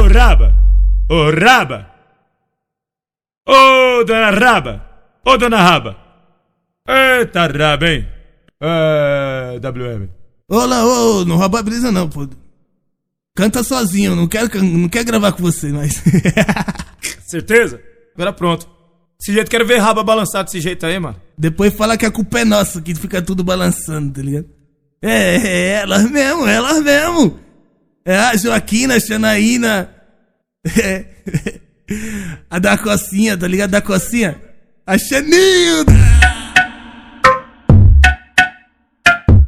Ô raba! Ô raba! Ô dona raba! Ô dona raba! Eita raba, hein? É, WM. Olá, ô, não rouba a brisa não, pô. Canta sozinho, não quero, não quero gravar com você, mas. Certeza? Agora pronto. Desse jeito, quero ver raba balançar desse jeito aí, mano. Depois fala que a culpa é nossa, que fica tudo balançando, tá ligado? É, é elas mesmo, elas mesmo. É Joaquina, Xanaína. É. A da cocinha, tá ligado? Da cocinha. A Xanilda.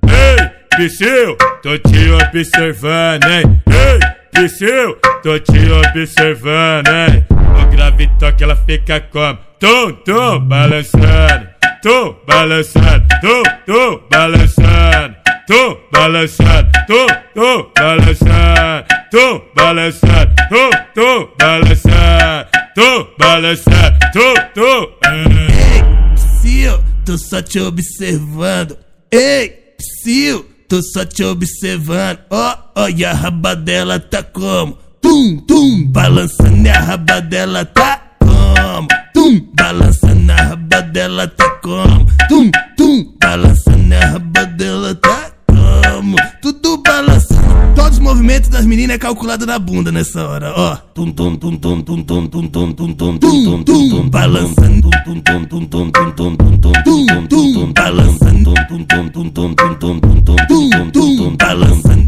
Ei, Psyu, tô te observando, hein? Ei, Psyu, tô te observando, hein? O grave toque ela fica como? Tum, tum, balançando. Tum, balançando. Tum, tum, balançando. Tum, tum, balançando. Tum, balançando. Tum, tum, balançando. Tum, balançando. Tum, tum. Ei, Psyu, tô só te observando. Ei, Psyu, tô só te observando. Ó, oh, olha a raba dela tá como? Tum, tum, balançando e a raba dela tá como? Tum, balançando a raba dela tá como? Tum, tum, balançando a raba dela tá como? Tudo balançando. Todos os movimentos das meninas é calculado na bunda nessa hora, ó. Tum, tum, tum, tum, tum, tum, tum, tum, tum, tum, tum, tum, tum, balançando. Tum, tum, tum, tum, tum, tum, tum, tum, tum, tum, tum, balançando. Tum, tum, tum, tum, tum, tum, tum, tum, tum, tum, tum, balançando.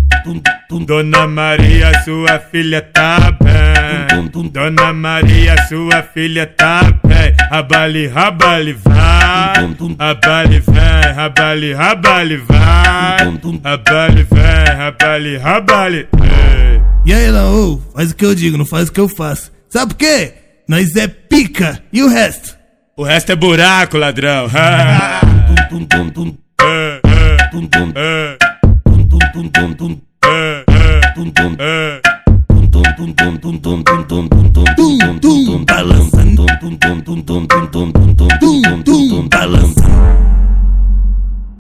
Dona Maria, sua filha tá bem. Dona Maria, sua filha tá bem. Rabali, rabali, vai. Rabali, vem, rabali, rabali, vai. Rabali, vem, rabali. Ei. E aí, não, ô, faz o que eu digo, não faz o que eu faço. Sabe por quê? Nós é pica. E o resto? O resto é buraco, ladrão balança, balança, balança.